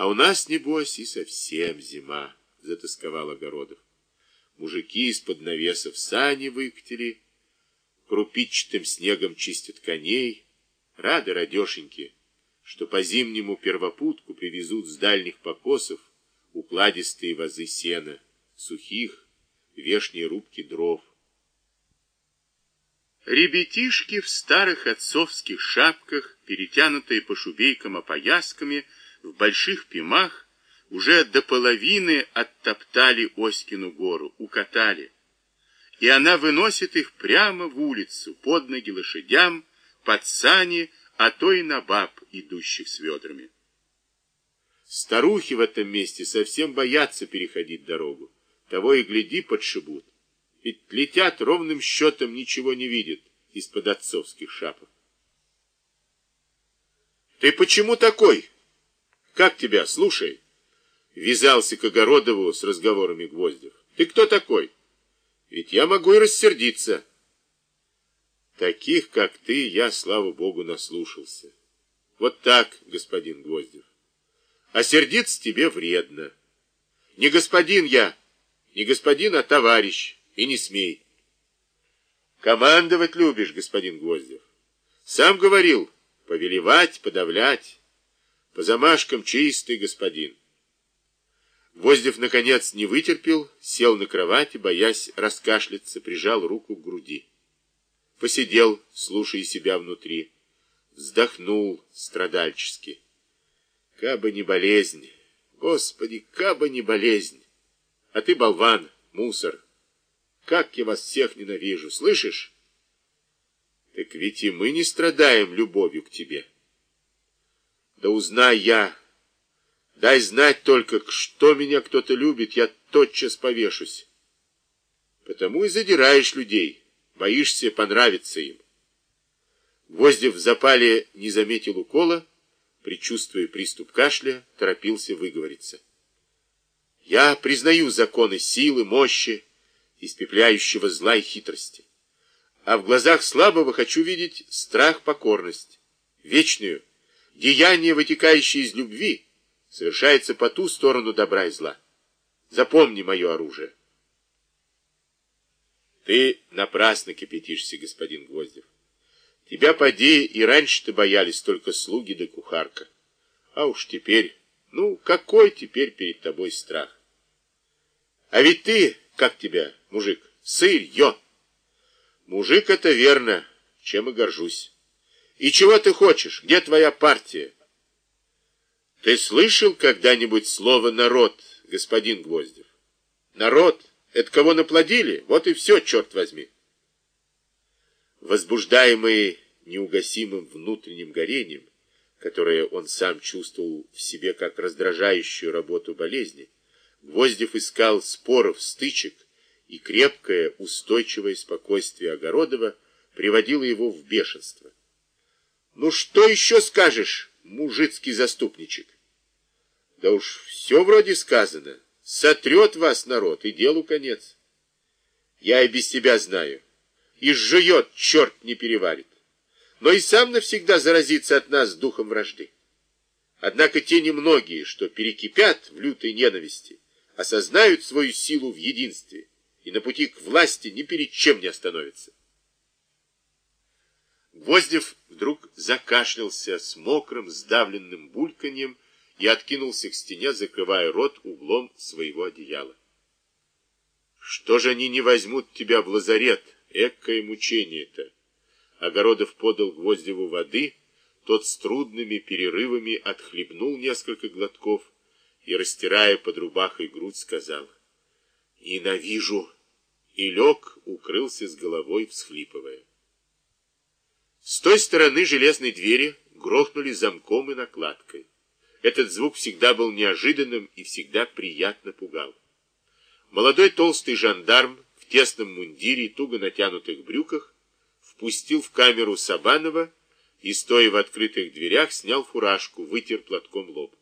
А у нас, небось, и совсем зима, затасковал Огородов. Мужики из-под навесов сани выкатили, крупичатым снегом чистят коней. Рады радешеньки, что по зимнему первопутку привезут с дальних покосов укладистые вазы сена, сухих, вешние рубки дров. Ребятишки в старых отцовских шапках, перетянутые по шубейкам опоясками, в больших пимах, уже до половины оттоптали Оськину гору, укатали. И она выносит их прямо в улицу, под ноги лошадям, под сани, а то и на баб, идущих с ведрами. Старухи в этом месте совсем боятся переходить дорогу. Того и гляди, подшибут. Ведь летят ровным счетом, ничего не видят из-под отцовских шапок. Ты почему такой? Как тебя? Слушай. Вязался к Огородову с разговорами Гвоздев. Ты кто такой? Ведь я могу и рассердиться. Таких, как ты, я, слава богу, наслушался. Вот так, господин Гвоздев. А сердиться тебе вредно. Не господин я, не господин, а товарищ, и не смей. Командовать любишь, господин Гвоздев. Сам говорил, повелевать, подавлять. По замашкам чистый господин. Гвоздев, наконец, не вытерпел, сел на кровати, боясь раскашляться, прижал руку к груди. Посидел, слушая себя внутри. Вздохнул страдальчески. Кабы не болезнь, Господи, кабы не болезнь. А ты болван, мусор. Как я вас всех ненавижу, слышишь? Так ведь и мы не страдаем любовью к тебе. Да узнай я, дай знать только, что меня кто-то любит, я тотчас повешусь. Потому и задираешь людей, боишься понравиться им. Гвоздев в запале не заметил укола, предчувствуя приступ кашля, торопился выговориться. Я признаю законы силы, мощи, испепляющего зла и хитрости. А в глазах слабого хочу видеть страх, покорность, вечную, деяние, вытекающее из любви, совершается по ту сторону добра и зла. Запомни мое оружие. Ты напрасно кипятишься, господин Гвоздев. Тебя, поди, и раньше-то боялись только слуги да кухарка. А уж теперь, ну, какой теперь перед тобой страх? А ведь ты, как тебя, мужик, сырье. Мужик, это верно, чем и горжусь. И чего ты хочешь? Где твоя партия? Ты слышал когда-нибудь слово «народ», господин Гвоздев? Народ — это кого наплодили? Вот и все, черт возьми. Возбуждаемый неугасимым внутренним горением, которое он сам чувствовал в себе как раздражающую работу болезни, Гвоздев искал споров, стычек, и крепкое, устойчивое спокойствие Огородова приводило его в бешенство. «Ну что еще скажешь, мужицкий заступничек?» «Да уж все вроде сказано. Сотрет вас народ, и делу конец. Я и без тебя знаю. И сжует, черт не переварит. Но и сам навсегда заразится от нас духом вражды. Однако те немногие, что перекипят в лютой ненависти, осознают свою силу в единстве и на пути к власти ни перед чем не остановятся. Гвоздев вдруг закашлялся с мокрым, сдавленным бульканьем и откинулся к стене, закрывая рот углом своего одеяла. «Что же они не возьмут тебя в лазарет? Экое мучение-то!» Огородов подал Гвоздеву воды, тот с трудными перерывами отхлебнул несколько глотков и, растирая под рубахой грудь, сказал «Ненавижу!» И лег, укрылся с головой, всхлипывая. С той стороны железной двери грохнули замком и накладкой. Этот звук всегда был неожиданным и всегда приятно пугал. Молодой толстый жандарм в тесном мундире и туго натянутых брюках впустил в камеру Сабанова и, стоя в открытых дверях, снял фуражку, вытер платком лоб.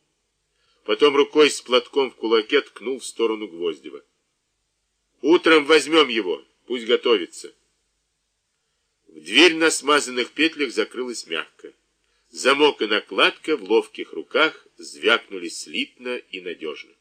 Потом рукой с платком в кулаке ткнул в сторону Гвоздева. «Утром возьмем его, пусть готовится». В дверь на смазанных петлях закрылась мягко. Замок и накладка в ловких руках звякнули слитно и надежно.